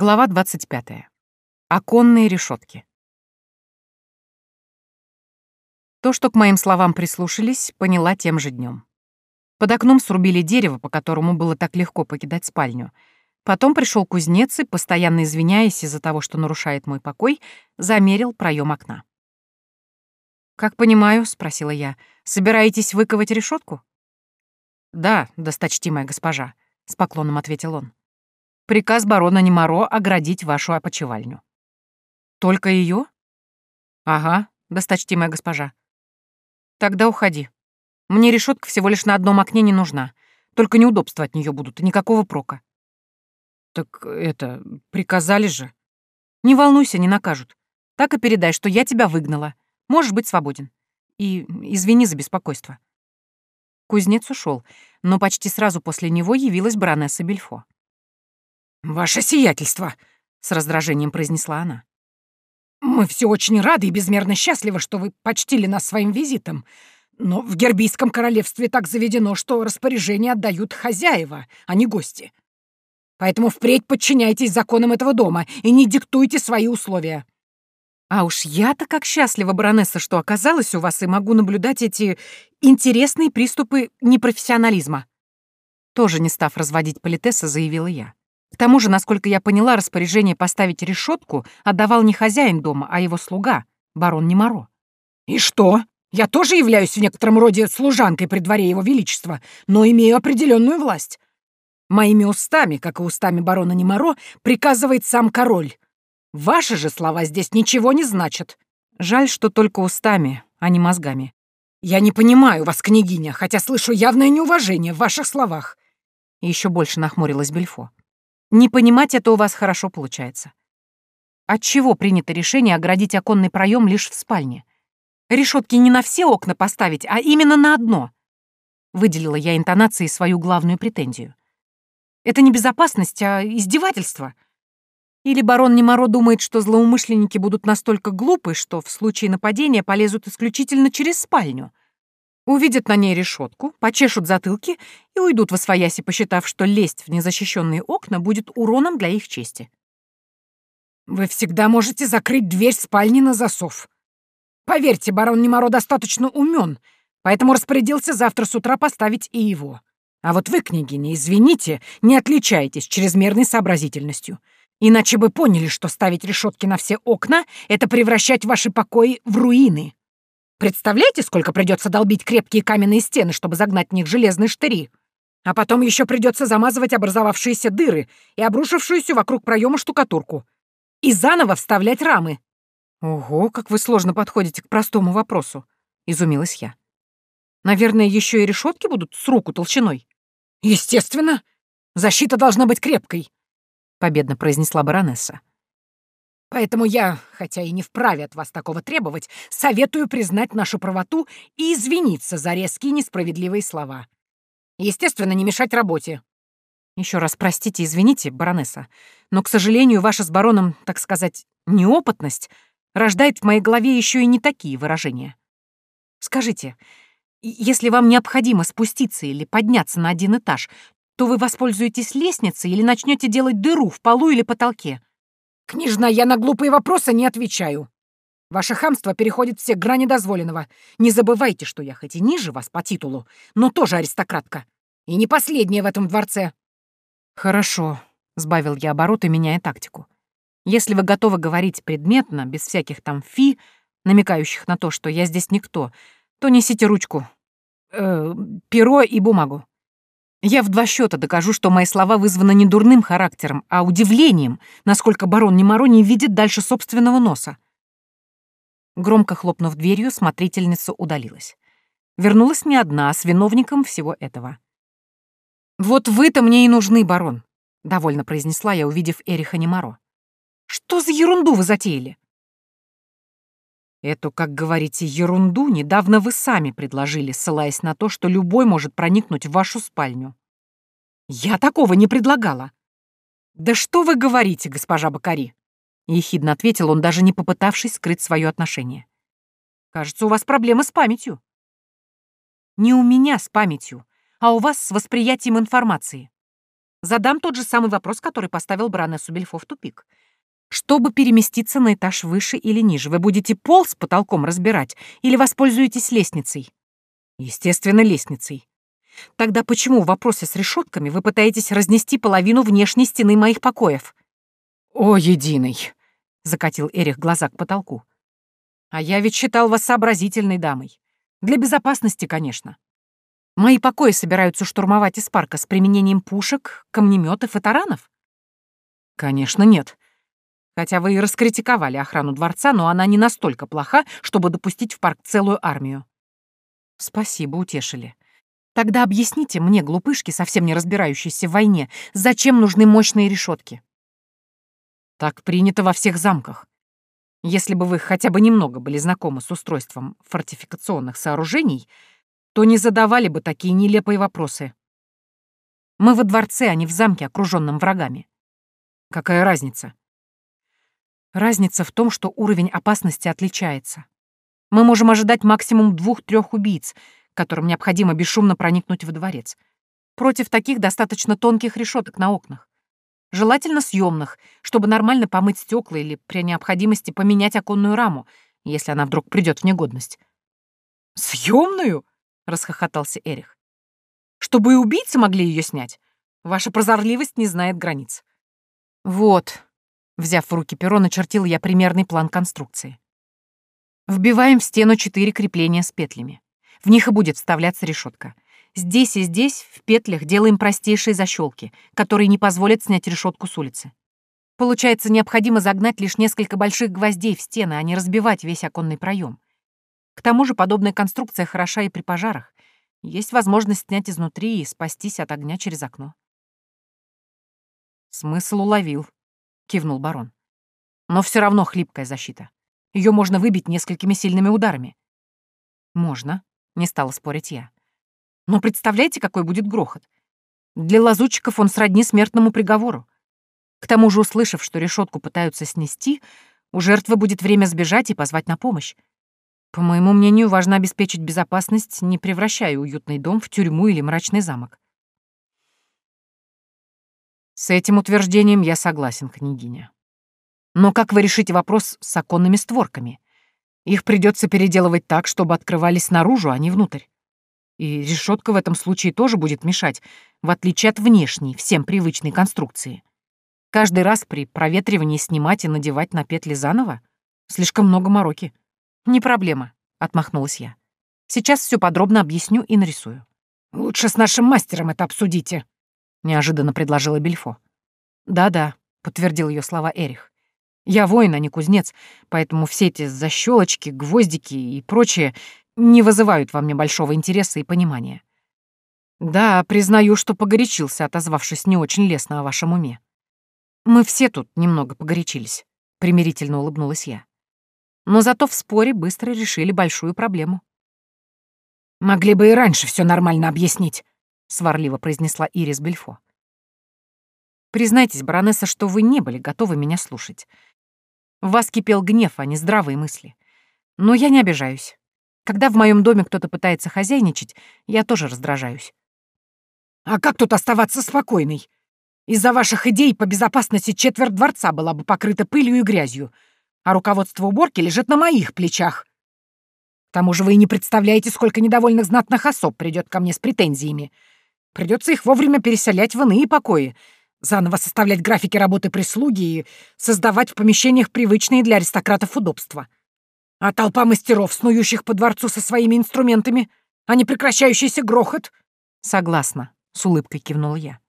Глава 25. Оконные решетки. То, что к моим словам прислушались, поняла тем же днем. Под окном срубили дерево, по которому было так легко покидать спальню. Потом пришел кузнец и, постоянно извиняясь из-за того, что нарушает мой покой, замерил проем окна. «Как понимаю», — спросила я, — «собираетесь выковать решетку?» «Да, досточтимая госпожа», — с поклоном ответил он. Приказ барона Немаро оградить вашу опочивальню. Только ее? Ага, досточтимая госпожа. Тогда уходи. Мне решетка всего лишь на одном окне не нужна. Только неудобства от нее будут, никакого прока. Так это, приказали же. Не волнуйся, не накажут. Так и передай, что я тебя выгнала. Можешь быть свободен. И извини за беспокойство. Кузнец ушел, но почти сразу после него явилась баронесса Бельфо. «Ваше сиятельство!» — с раздражением произнесла она. «Мы все очень рады и безмерно счастливы, что вы почтили нас своим визитом. Но в Гербийском королевстве так заведено, что распоряжение отдают хозяева, а не гости. Поэтому впредь подчиняйтесь законам этого дома и не диктуйте свои условия». «А уж я-то как счастлива, баронесса, что оказалась у вас и могу наблюдать эти интересные приступы непрофессионализма». Тоже не став разводить политесса, заявила я. К тому же, насколько я поняла, распоряжение поставить решетку отдавал не хозяин дома, а его слуга, барон Немаро. «И что? Я тоже являюсь в некотором роде служанкой при дворе его величества, но имею определенную власть. Моими устами, как и устами барона Немаро, приказывает сам король. Ваши же слова здесь ничего не значат. Жаль, что только устами, а не мозгами. Я не понимаю вас, княгиня, хотя слышу явное неуважение в ваших словах. Еще больше нахмурилась Бельфо. Не понимать это у вас хорошо получается. Отчего принято решение оградить оконный проем лишь в спальне? Решетки не на все окна поставить, а именно на одно. Выделила я интонацией свою главную претензию. Это не безопасность, а издевательство. Или барон Немаро думает, что злоумышленники будут настолько глупы, что в случае нападения полезут исключительно через спальню — увидят на ней решетку, почешут затылки и уйдут во свояси, посчитав, что лезть в незащищенные окна будет уроном для их чести. «Вы всегда можете закрыть дверь спальни на засов. Поверьте, барон Немаро достаточно умен, поэтому распорядился завтра с утра поставить и его. А вот вы, княгиня, извините, не отличаетесь чрезмерной сообразительностью. Иначе бы поняли, что ставить решетки на все окна — это превращать ваши покои в руины». Представляете, сколько придется долбить крепкие каменные стены, чтобы загнать в них железные штыри? А потом еще придется замазывать образовавшиеся дыры и обрушившуюся вокруг проема штукатурку. И заново вставлять рамы. Ого, как вы сложно подходите к простому вопросу, изумилась я. Наверное, еще и решетки будут с руку толщиной. Естественно. Защита должна быть крепкой, победно произнесла баронесса. Поэтому я, хотя и не вправе от вас такого требовать, советую признать нашу правоту и извиниться за резкие несправедливые слова. Естественно, не мешать работе. Еще раз простите, извините, баронесса, но, к сожалению, ваша с бароном, так сказать, неопытность рождает в моей голове еще и не такие выражения. Скажите, если вам необходимо спуститься или подняться на один этаж, то вы воспользуетесь лестницей или начнете делать дыру в полу или потолке? «Княжна, я на глупые вопросы не отвечаю. Ваше хамство переходит все грани дозволенного. Не забывайте, что я хоть и ниже вас по титулу, но тоже аристократка. И не последняя в этом дворце». «Хорошо», — сбавил я обороты, меняя тактику. «Если вы готовы говорить предметно, без всяких там фи, намекающих на то, что я здесь никто, то несите ручку, э, перо и бумагу. Я в два счета докажу, что мои слова вызваны не дурным характером, а удивлением, насколько барон Немаро не видит дальше собственного носа. Громко хлопнув дверью, смотрительница удалилась. Вернулась не одна, а с виновником всего этого. «Вот вы-то мне и нужны, барон», — довольно произнесла я, увидев Эриха Немаро. «Что за ерунду вы затеяли?» Эту, как говорите, ерунду недавно вы сами предложили, ссылаясь на то, что любой может проникнуть в вашу спальню. Я такого не предлагала. Да что вы говорите, госпожа Бакари? Ехидно ответил он, даже не попытавшись скрыть свое отношение. Кажется, у вас проблемы с памятью. Не у меня с памятью, а у вас с восприятием информации. Задам тот же самый вопрос, который поставил баронессу Бельфо в тупик. Чтобы переместиться на этаж выше или ниже, вы будете пол с потолком разбирать или воспользуетесь лестницей? Естественно, лестницей. Тогда почему в вопросе с решетками вы пытаетесь разнести половину внешней стены моих покоев? О, единый! Закатил Эрих глаза к потолку. А я ведь считал вас сообразительной дамой. Для безопасности, конечно. Мои покои собираются штурмовать из парка с применением пушек, камнеметов и таранов? Конечно, нет. Хотя вы и раскритиковали охрану дворца, но она не настолько плоха, чтобы допустить в парк целую армию. Спасибо, утешили. Тогда объясните мне, глупышки, совсем не разбирающиеся в войне, зачем нужны мощные решетки? Так принято во всех замках. Если бы вы хотя бы немного были знакомы с устройством фортификационных сооружений, то не задавали бы такие нелепые вопросы. Мы во дворце, а не в замке, окруженном врагами. Какая разница? Разница в том, что уровень опасности отличается. Мы можем ожидать максимум двух-трех убийц, которым необходимо бесшумно проникнуть во дворец. Против таких достаточно тонких решеток на окнах. Желательно съемных, чтобы нормально помыть стекла или при необходимости поменять оконную раму, если она вдруг придет в негодность. Съемную? расхохотался Эрих. Чтобы и убийцы могли ее снять. Ваша прозорливость не знает границ. Вот, взяв в руки перо, начертил я примерный план конструкции. Вбиваем в стену четыре крепления с петлями. В них и будет вставляться решетка. Здесь и здесь, в петлях, делаем простейшие защелки, которые не позволят снять решетку с улицы. Получается, необходимо загнать лишь несколько больших гвоздей в стены, а не разбивать весь оконный проем. К тому же подобная конструкция хороша и при пожарах. Есть возможность снять изнутри и спастись от огня через окно. «Смысл уловил», — кивнул барон. «Но все равно хлипкая защита. Ее можно выбить несколькими сильными ударами». «Можно», — не стала спорить я. «Но представляете, какой будет грохот? Для лазутчиков он сродни смертному приговору. К тому же, услышав, что решетку пытаются снести, у жертвы будет время сбежать и позвать на помощь. По моему мнению, важно обеспечить безопасность, не превращая уютный дом в тюрьму или мрачный замок. С этим утверждением я согласен, княгиня. Но как вы решите вопрос с оконными створками? Их придется переделывать так, чтобы открывались наружу, а не внутрь. И решетка в этом случае тоже будет мешать, в отличие от внешней, всем привычной конструкции. Каждый раз при проветривании снимать и надевать на петли заново? Слишком много мороки. «Не проблема», — отмахнулась я. «Сейчас все подробно объясню и нарисую». «Лучше с нашим мастером это обсудите», — неожиданно предложила Бельфо. «Да-да», — подтвердил ее слова Эрих. «Я воин, а не кузнец, поэтому все эти защелочки, гвоздики и прочее не вызывают во мне большого интереса и понимания. Да, признаю, что погорячился, отозвавшись не очень лестно о вашем уме. Мы все тут немного погорячились», — примирительно улыбнулась я но зато в споре быстро решили большую проблему. «Могли бы и раньше все нормально объяснить», — сварливо произнесла Ирис Бельфо. «Признайтесь, баронесса, что вы не были готовы меня слушать. В вас кипел гнев, а не здравые мысли. Но я не обижаюсь. Когда в моем доме кто-то пытается хозяйничать, я тоже раздражаюсь». «А как тут оставаться спокойной? Из-за ваших идей по безопасности четверть дворца была бы покрыта пылью и грязью а руководство уборки лежит на моих плечах. К тому же вы и не представляете, сколько недовольных знатных особ придет ко мне с претензиями. Придется их вовремя переселять в иные покои, заново составлять графики работы прислуги и создавать в помещениях привычные для аристократов удобства. А толпа мастеров, снующих по дворцу со своими инструментами, а не прекращающийся грохот? Согласна, — с улыбкой кивнул я.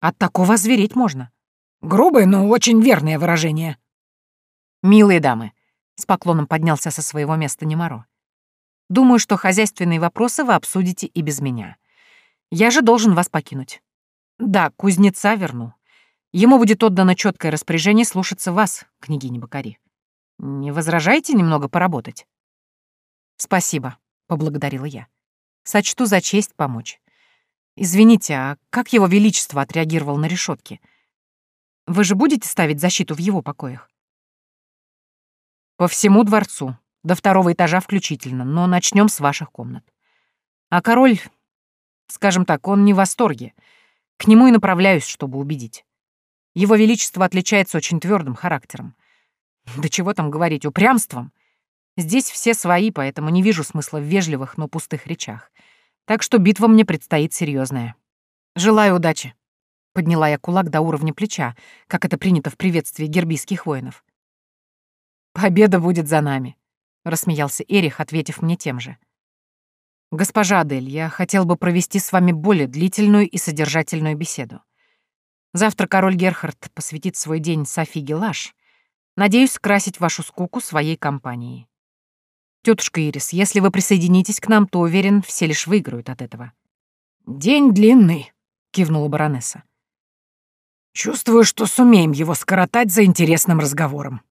От такого звереть можно. Грубое, но очень верное выражение. «Милые дамы», — с поклоном поднялся со своего места Немаро. «Думаю, что хозяйственные вопросы вы обсудите и без меня. Я же должен вас покинуть. Да, кузнеца верну. Ему будет отдано четкое распоряжение слушаться вас, княгиня Бакари. Не возражаете немного поработать?» «Спасибо», — поблагодарила я. «Сочту за честь помочь. Извините, а как его величество отреагировал на решетки? Вы же будете ставить защиту в его покоях?» По всему дворцу, до второго этажа включительно, но начнем с ваших комнат. А король, скажем так, он не в восторге. К нему и направляюсь, чтобы убедить. Его Величество отличается очень твердым характером. Да чего там говорить, упрямством. Здесь все свои, поэтому не вижу смысла в вежливых, но пустых речах. Так что битва мне предстоит серьезная. Желаю удачи. Подняла я кулак до уровня плеча, как это принято в приветствии гербийских воинов. «Победа будет за нами», — рассмеялся Эрих, ответив мне тем же. «Госпожа Адель, я хотел бы провести с вами более длительную и содержательную беседу. Завтра король Герхард посвятит свой день Софи Гелаш. Надеюсь скрасить вашу скуку своей компанией. Тетушка Ирис, если вы присоединитесь к нам, то, уверен, все лишь выиграют от этого». «День длинный», — кивнула баронесса. Чувствую, что сумеем его скоротать за интересным разговором.